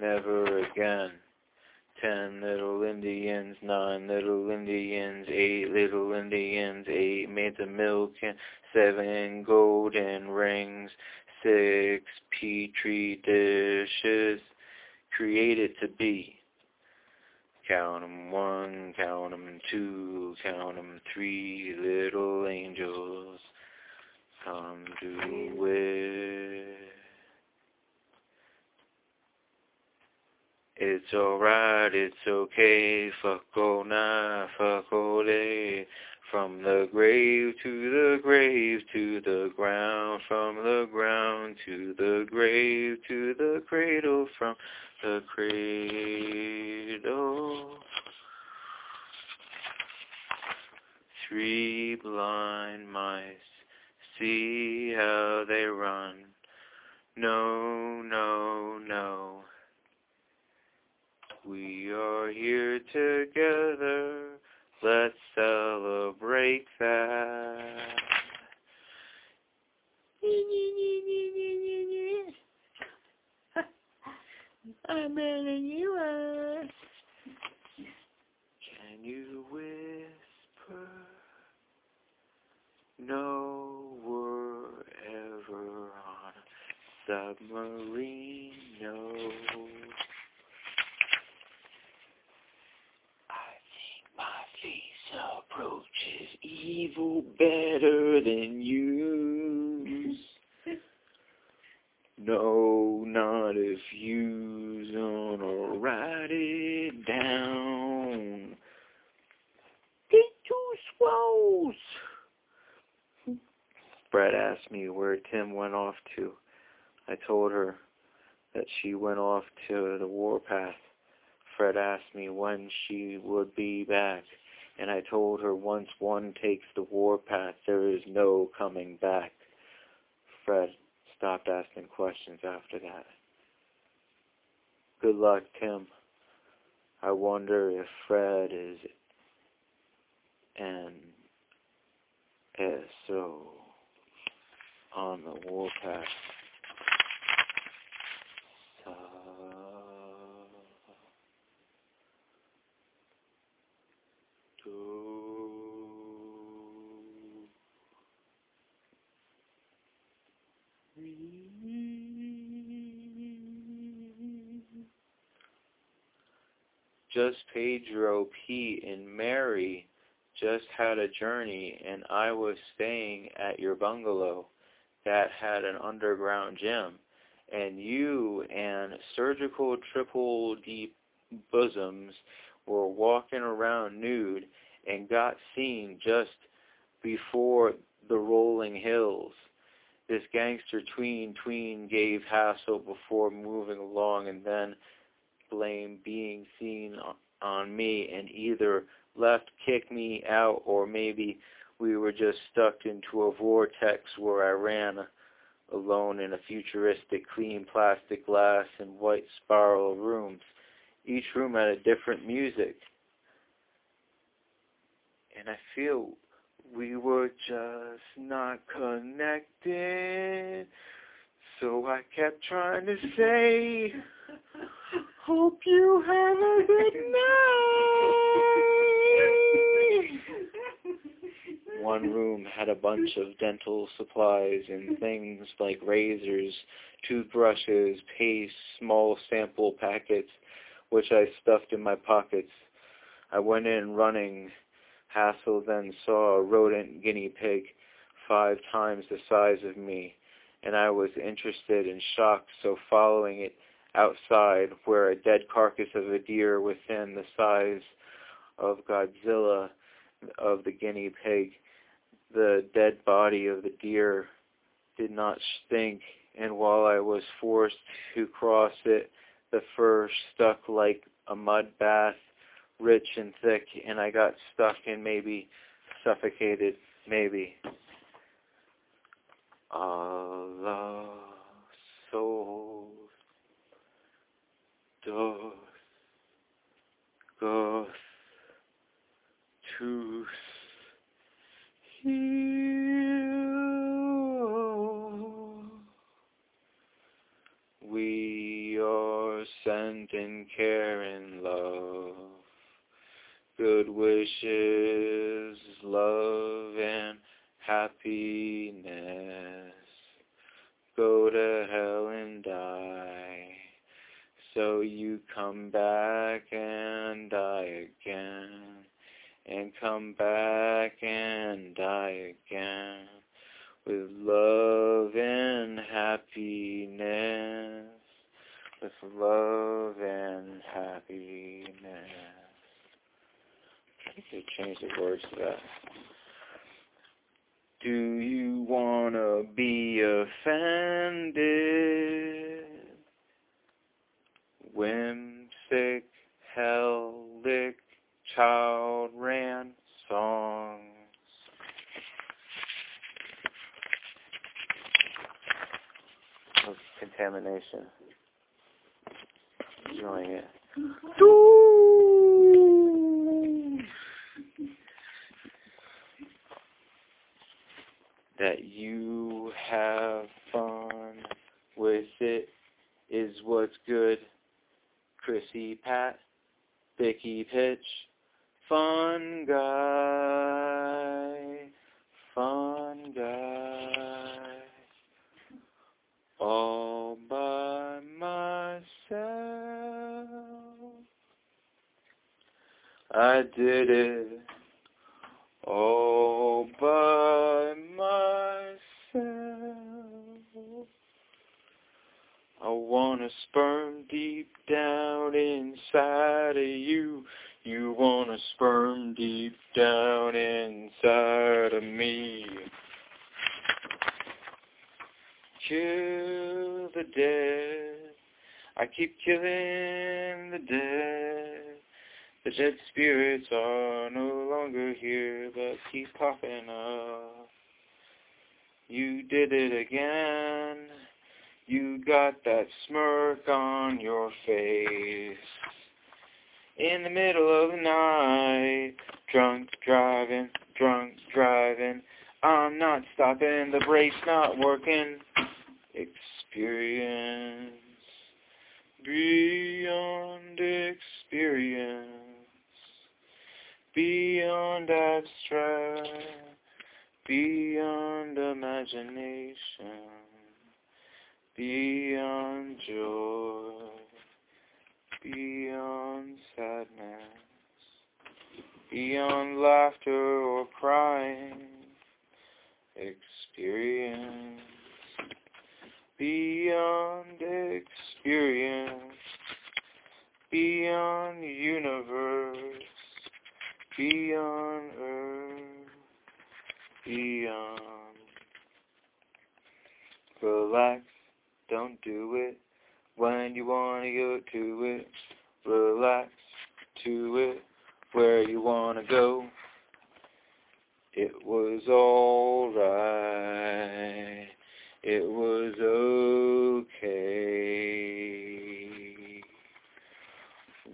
Never again. Ten little Indians, nine little Indians, eight little Indians, eight made the milk and seven golden rings, six petri dishes created to be. Count 'em one, count 'em two, count 'em three little angels come to with. It's alright, it's okay, fuck all night, fuck all day. From the grave to the grave to the ground, from the ground to the grave to the cradle, from the cradle. Three blind mice, see how they run. No, no, no. We are here together. Let's celebrate that. I'm better than you are. Can you whisper? No, we're ever on a submarine. No. I think my face approaches evil better than you. No, not if you's gonna write it down. Get too swolls. Brett asked me where Tim went off to. I told her that she went off to the warpath. Fred asked me when she would be back, and I told her once one takes the warpath, there is no coming back. Fred stopped asking questions after that. Good luck, Tim. I wonder if Fred is an SO on the warpath. So, Just Pedro, Pete, and Mary just had a journey, and I was staying at your bungalow that had an underground gym. And you and surgical triple deep bosoms were walking around nude and got seen just before the rolling hills. This gangster tween tween gave hassle before moving along and then blame being seen on me and either left kicked me out or maybe we were just stuck into a vortex where I ran alone in a futuristic clean plastic glass and white spiral rooms. Each room had a different music. And I feel we were just not connected. So I kept trying to say, hope you have a good night. One room had a bunch of dental supplies and things like razors, toothbrushes, paste, small sample packets, which I stuffed in my pockets. I went in running. Hassel then saw a rodent guinea pig five times the size of me, and I was interested and shocked, so following it outside where a dead carcass of a deer within the size of Godzilla of the guinea pig, the dead body of the deer did not stink, and while I was forced to cross it, the fur stuck like a mud bath, rich and thick, and I got stuck and maybe suffocated, maybe. Allah doth goth tooth heal. We sent in care and love. Good wishes, love, and happiness. Go to hell. So you come back and die again. And come back and die again. With love and happiness. With love and happiness. I think they changed the words to that. Do you wanna be offended? Whimsic, hellic, child ran songs. Of contamination. Enjoying it. that you have fun with it is what's good. Chrissy Pat, Vicky Pitch, fun guy, fun guy, all by myself. I did it all by myself. I want a sperm deep down inside of you. You want a sperm deep down inside of me. Kill the dead. I keep killing the dead. The dead spirits are no longer here, but keep popping up. You did it again. You got that smirk on your face. In the middle of the night, drunk driving, drunk driving. I'm not stopping, the brake's not working. Experience beyond experience. Beyond abstract, beyond imagination, beyond joy, beyond sadness, beyond laughter or crying, experience, beyond experience, beyond universe, beyond earth, beyond. Relax, don't do it when you wanna go to it. Relax to it where you wanna go. It was alright. It was okay.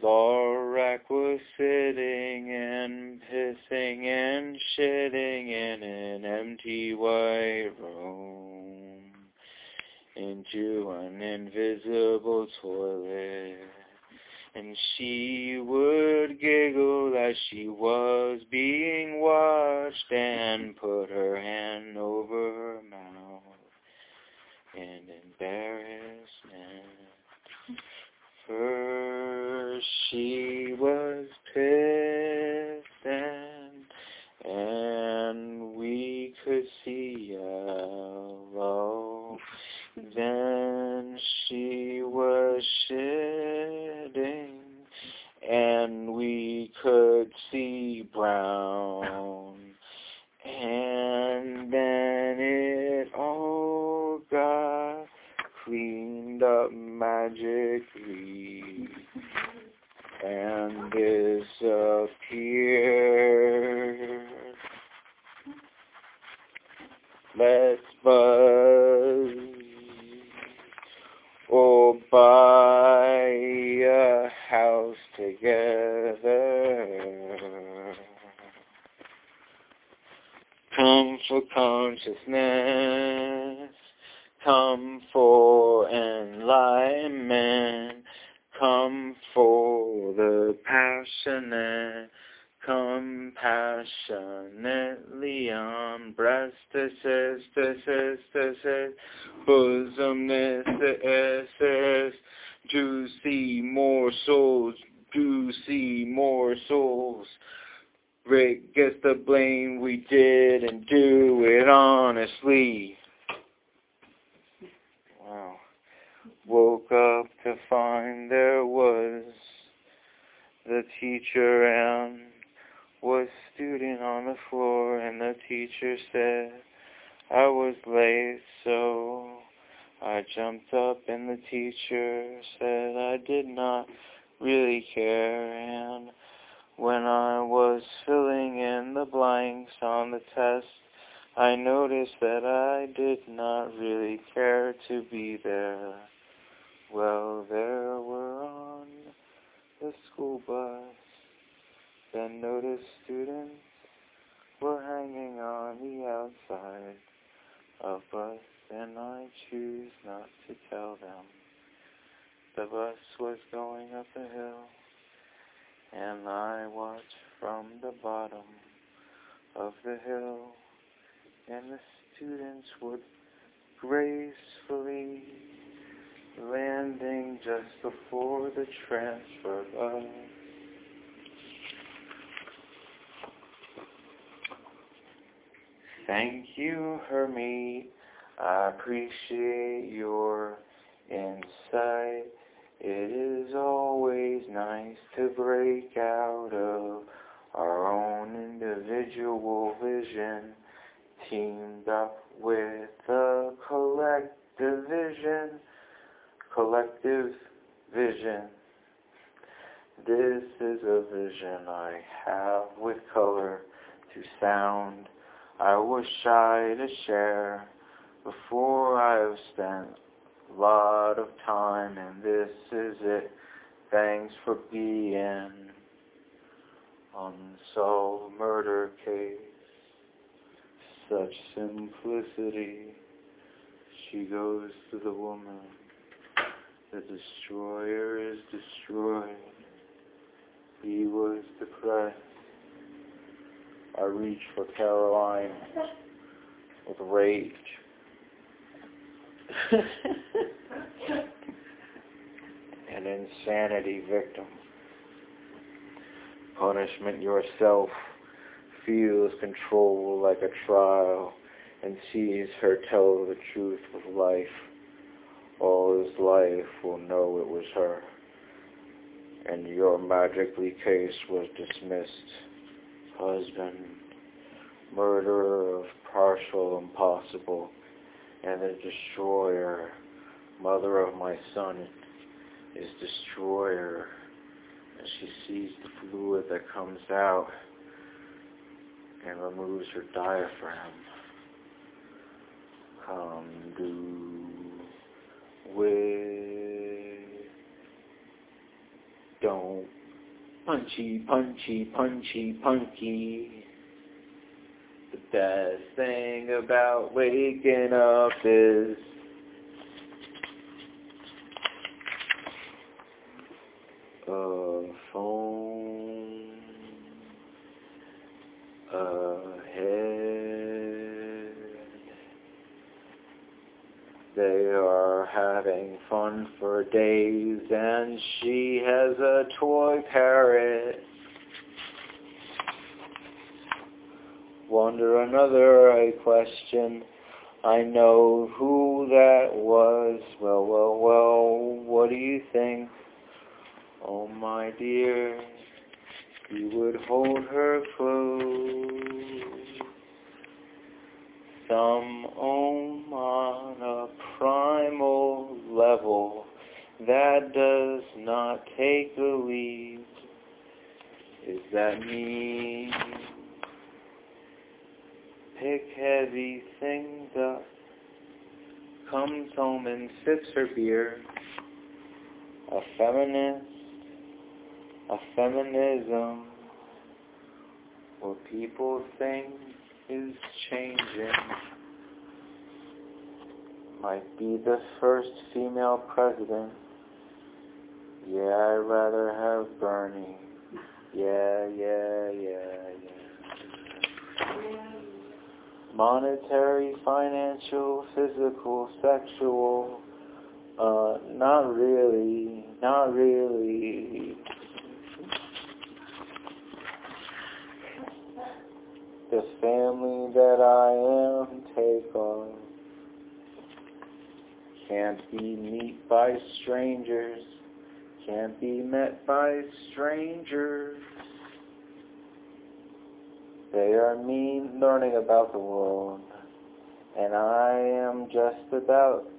Lorac was sitting and pissing and shitting in an empty white room into an invisible toilet. And she would giggle as she was being watched and put her hand over her mouth in embarrassment. First she was pissing and we could see yellow. Then she was shitting and we could see brown. And then it all got cleaned up magically and disappeared. Let's buzz or buy a house together. Come for consciousness, come for enlightenment, Come for the passionate, compassionately breast assist, assist, assist, bosom assist, juicy morsels, juicy morsels. Rick gets the blame, we did and do it honestly. Wow. Woke up to find there was the teacher and was student on the floor and the teacher said I was late so I jumped up and the teacher said I did not really care and when I was filling in the blanks on the test, I noticed that I did not really care to be there. Well, there were on the school bus, then noticed students were hanging on the outside of bus, and I choose not to tell them. The bus was going up the hill and I watched from the bottom of the hill, and the students would gracefully landing just before the transfer bus. Thank you, Hermie. I appreciate your insight. It is always nice to break out of our own individual vision, teamed up with a collective vision, collective vision. This is a vision I have with color to sound. I wish I to share before I have spent a lot of time and this is it. Thanks for being unsolved murder case. Such simplicity. She goes to the woman. The destroyer is destroyed. He was depressed. I reach for Caroline with rage. An insanity victim. Punishment yourself feels control like a trial and sees her tell the truth with life. All his life will know it was her. And your magically case was dismissed. Husband, murderer of partial impossible and the destroyer, mother of my son, is destroyer. And she sees the fluid that comes out and removes her diaphragm. Come do with don't punchy punchy punchy punky. The best thing about waking up is a phone ahead. They are having fun for days and she has a toy parrot wonder another a question. I know who that was. Well, well, well, what do you think? Oh, my dear, you would hold her close. Some ohm on a primal level that does not take the lead. Is that me? pick heavy things up, comes home and sips her beer, a feminist, a feminism, what people think is changing, might be the first female president, Yeah, I'd rather have Bernie. Yeah, yeah, yeah, yeah. Monetary, financial, physical, sexual, uh, not really, not really. The family that I am take on can't be met by strangers, can't be met by strangers. They are me learning about the world, and I am just about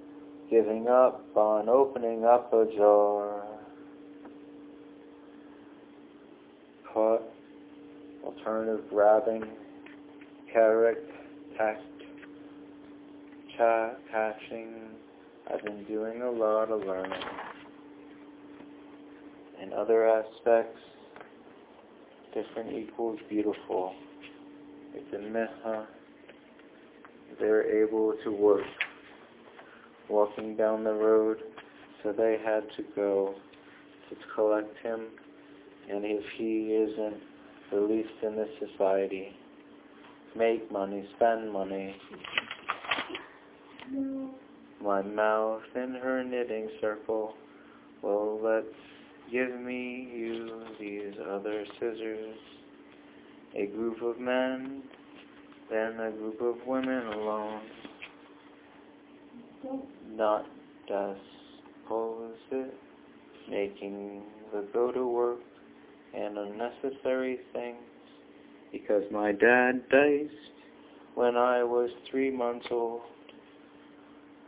giving up on opening up a jar. Caught, alternative grabbing, carrot, tact, chat, catching. I've been doing a lot of learning. In other aspects, different equals beautiful. It's a miha. They're able to work walking down the road, so they had to go to collect him, and if he isn't released in this society, make money, spend money. My mouth in her knitting circle, well, let's give me you these other scissors. A group of men, then a group of women alone not it, making the go-to-work and unnecessary things, because my dad died when I was three months old.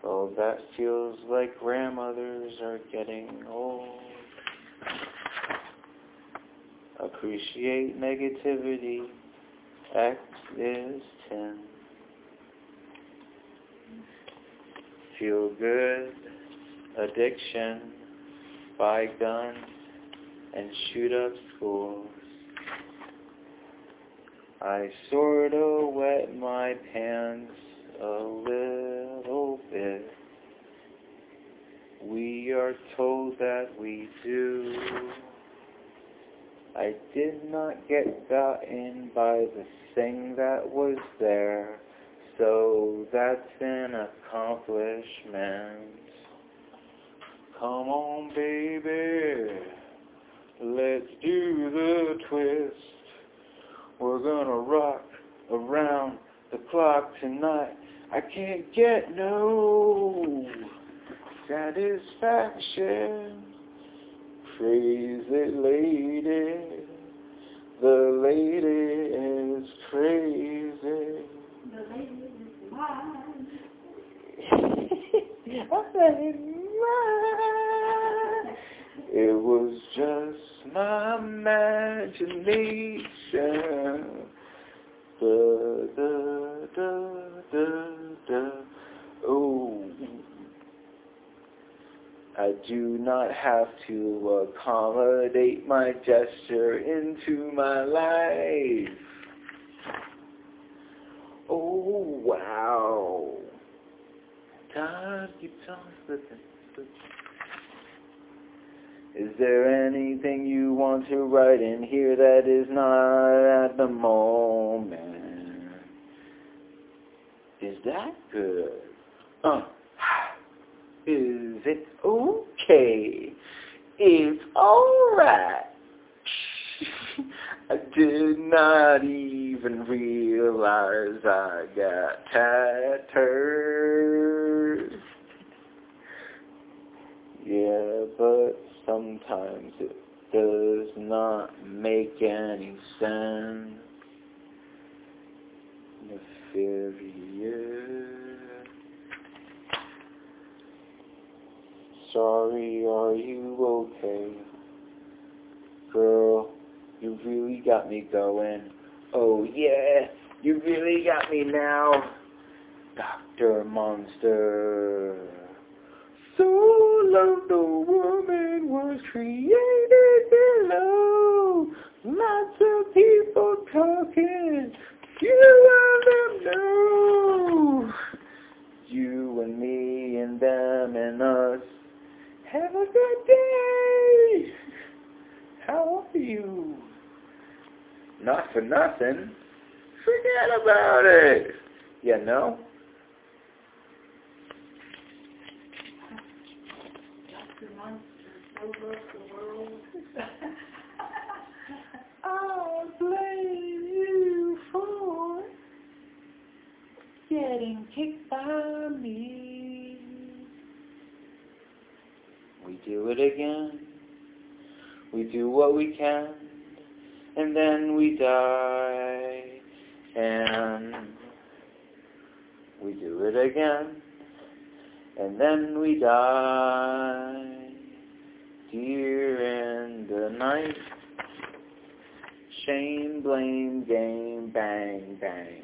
Oh, that feels like grandmothers are getting old. Appreciate negativity. X is 10. feel good, addiction, buy guns, and shoot up schools. I sort of wet my pants a little bit. We are told that we do. I did not get gotten by the thing that was there. So that's an accomplishment. Come on, baby, let's do the twist. We're gonna rock around the clock tonight. I can't get no satisfaction. Crazy lady, the lady is crazy. The lady is mine. mine. it was just my imagination. Da, da, da, da, da. Oh, I do not have to accommodate my gesture into my life. Oh, wow. God Is there anything you want to write in here that is not at the moment? Is that good? Uh, is it okay? It's alright. I did not even realize I got tattered. Yeah, but sometimes it does not make any sense. Nefarious. Sorry, are you okay? Girl, you really got me going. Oh yeah, you really got me now. Dr. Monster. So loved the woman was created below. Lots of people talking. Few of them know. You and me and them and us. Have a good day. How are you? Not for nothing. Forget about it. You know? I blame you for getting kicked by me. It again. We do what we can, and then we die. And we do it again, and then we die. Dear in the night. Shame, blame, game, bang, bang.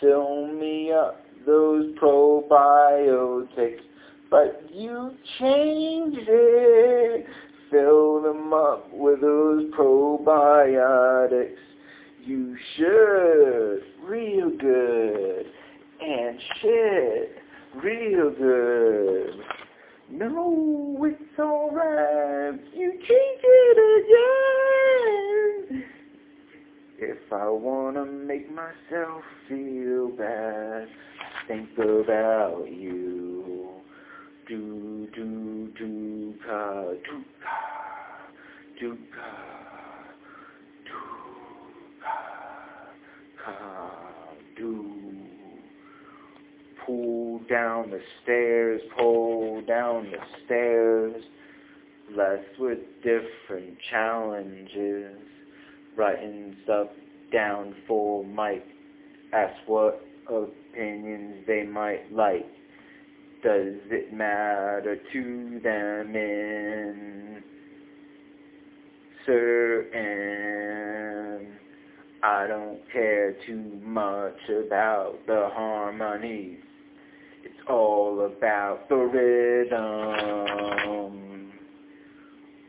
Fill me up those probiotics, but you changed it. Fill them up with those probiotics. You should, real good, and shit, real good. No, it's alright. You change it again. If I wanna make myself feel bad, think about you. Do do do ka do ka do ka do ka ka do. Pull down the stairs, pull down the stairs, blessed with different challenges. Writing stuff down for Mike. Ask what opinions they might like. Does it matter to them in certain? I don't care too much about the harmonies. It's all about the rhythm.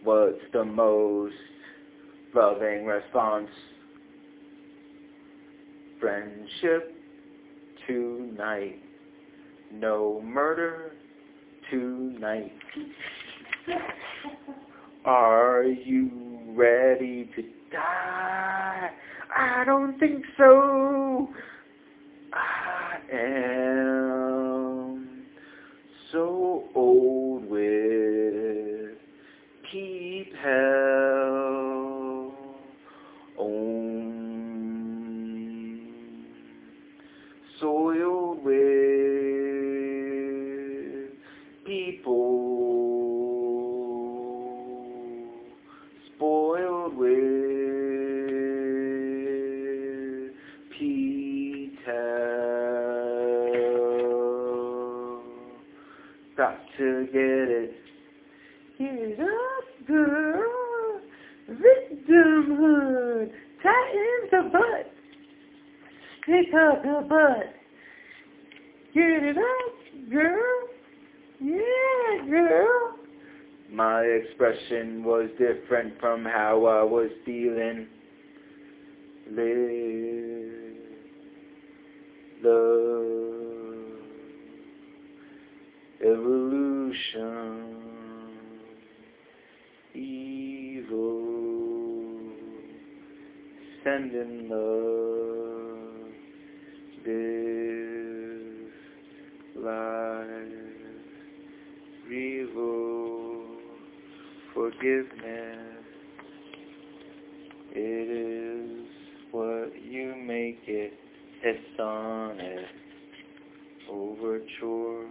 What's the most loving response? Friendship tonight. No murder tonight. Are you ready to die? I don't think so. I am Stick up the butt. Get it up, girl. Yeah, girl. My expression was different from how I was feeling. Live, love, evolution, evil, sending love, live, life, evil, forgiveness. It is what you make it. It's on it. Overture.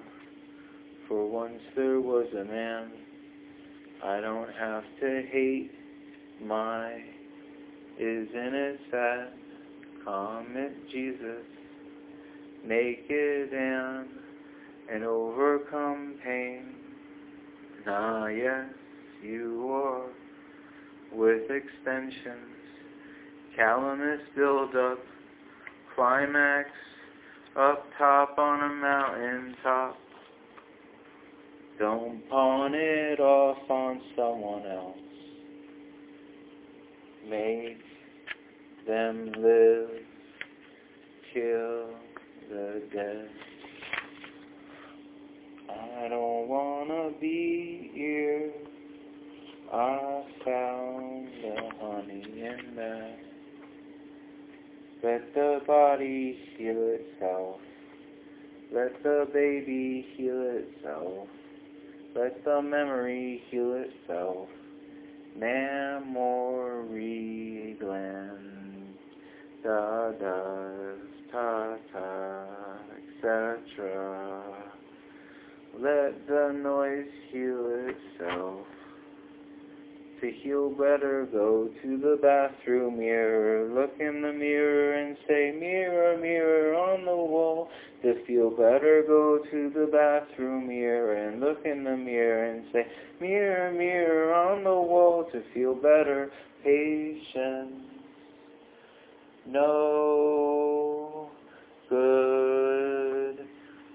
For once there was a man. I don't have to hate my. Isn't it sad? Jesus. Naked and and overcome pain. Ah, yes, you are with extensions. Calamus build up, climax up top on a mountain top. Don't pawn it off on someone else. Make them live, kill the dead. I don't wanna be here. I found the honey in that. Let the body heal itself. Let the baby heal itself. Let the memory heal itself. Memory gland. Da da ta ta etc. Let the noise heal itself. To heal better, go to the bathroom mirror. Look in the mirror and say, mirror, mirror on the wall. To feel better, go to the bathroom mirror and look in the mirror and say, mirror, mirror on the wall. To feel better, patience. No good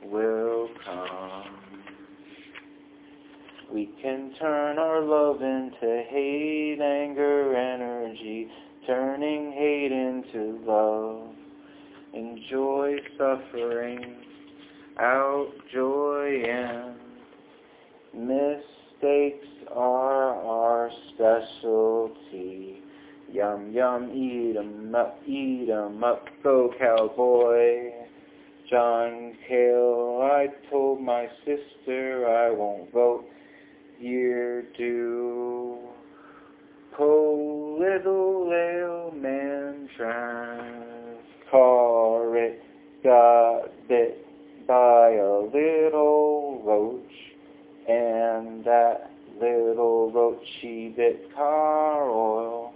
will come. We can turn our love into hate, anger, energy, turning hate into love. Enjoy suffering, out joy and mistakes are our specialty. Yum, yum, eat 'em up, eat 'em up, go cowboy. John Cale, I told my sister I won't vote year two. Po little ailman car it got bit by a little roach and that little roach she bit car oil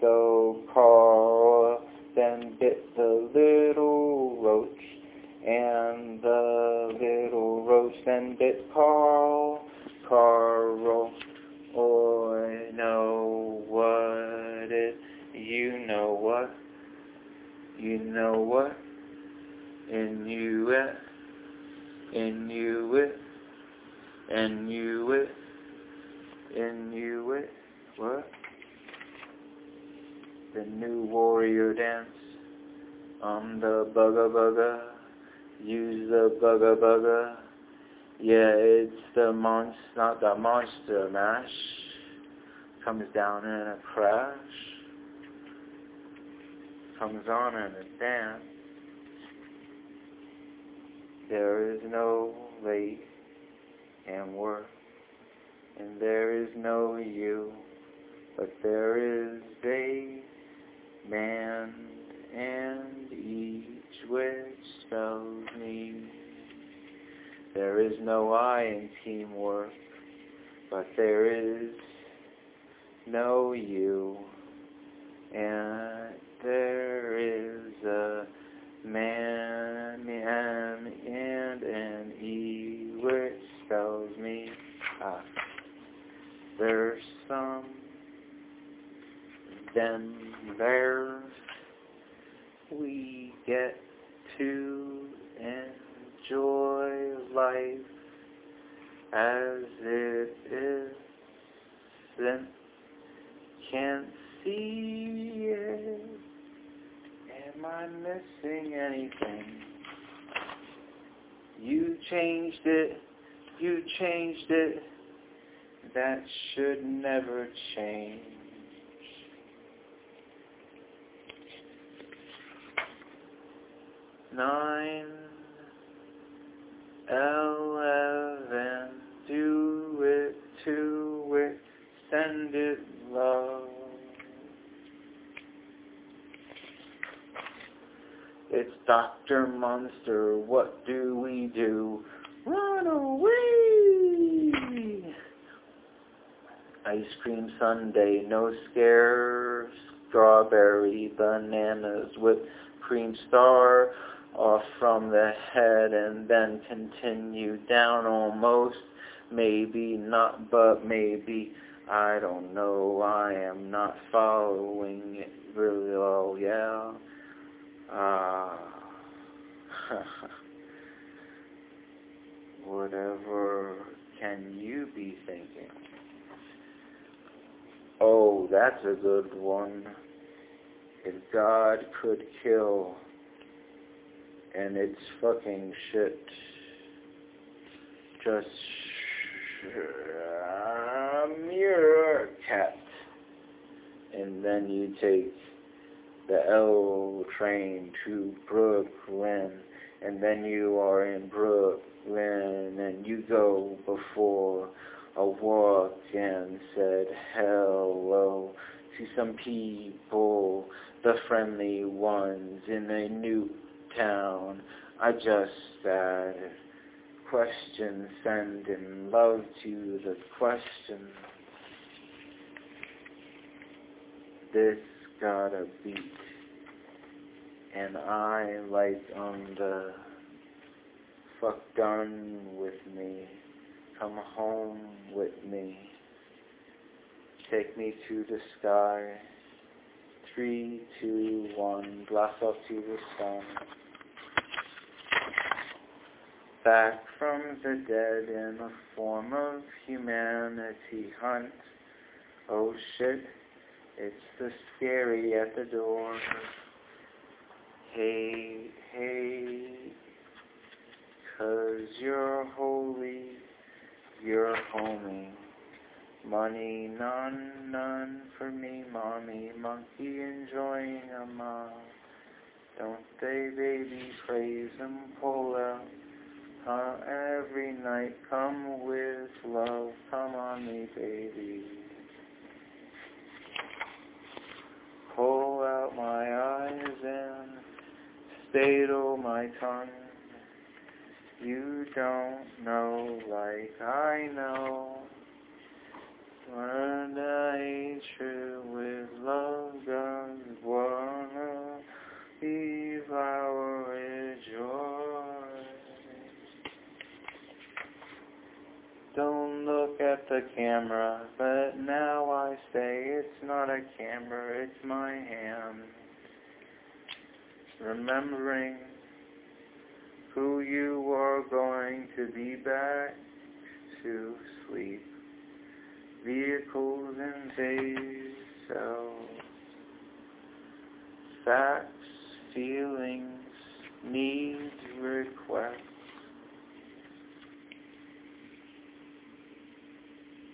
so car oil then bit the little roach and the little roach then bit Carl Carl, I know what it, you know what, you know what, and you it, and you it, and you it, and you it, what? The new warrior dance on the bugga bugga, use the bugga bugga. Yeah, it's the monster, not the monster mash. Comes down in a crash. Comes on in a dance. There is no late and work. And there is no you. But there is a man and each which spells me. There is no I in teamwork, but there is no you. And there is a man and, and an E which tells me. Ah. There's some, then there's, we get to enjoy life as it is, then can't see it. Am I missing anything? You changed it, you changed it, that should never change. Nine, eleven, do it to it, send it love. It's Dr. Monster, what do we do? Run away! Ice cream sundae, no scare, strawberry, bananas, whipped cream star, off from the head and then continue down almost, maybe not, but maybe, I don't know, I am not following it really well, yeah. Ah. Whatever can you be thinking? Oh, that's a good one. If God could kill, and it's fucking shit, just um, you're cat, and then you take the L train to Brooklyn, and then you are in Brooklyn, and you go before a walk and said hello to some people, the friendly ones in a new town. I just added question, sending love to the question. This got a beat, and I like on the fuck done with me, come home with me, take me to the sky, three, two, one, blast off to the sun. Back from the dead in the form of humanity hunt. Oh shit, it's the scary at the door. Hey, hey, cause you're holy, you're homie. Money, none, none for me, mommy. Monkey enjoying a mom. Don't they, baby, praise and pull out. Uh, every night, come with love, come on me, baby. Pull out my eyes and staple my tongue. You don't know like I know. When I true with love, God wanna devour with joy. Don't look at the camera, but now I say it's not a camera, it's my hand. Remembering who you are going to be back to sleep. Vehicles and days so Facts, feelings, needs, requests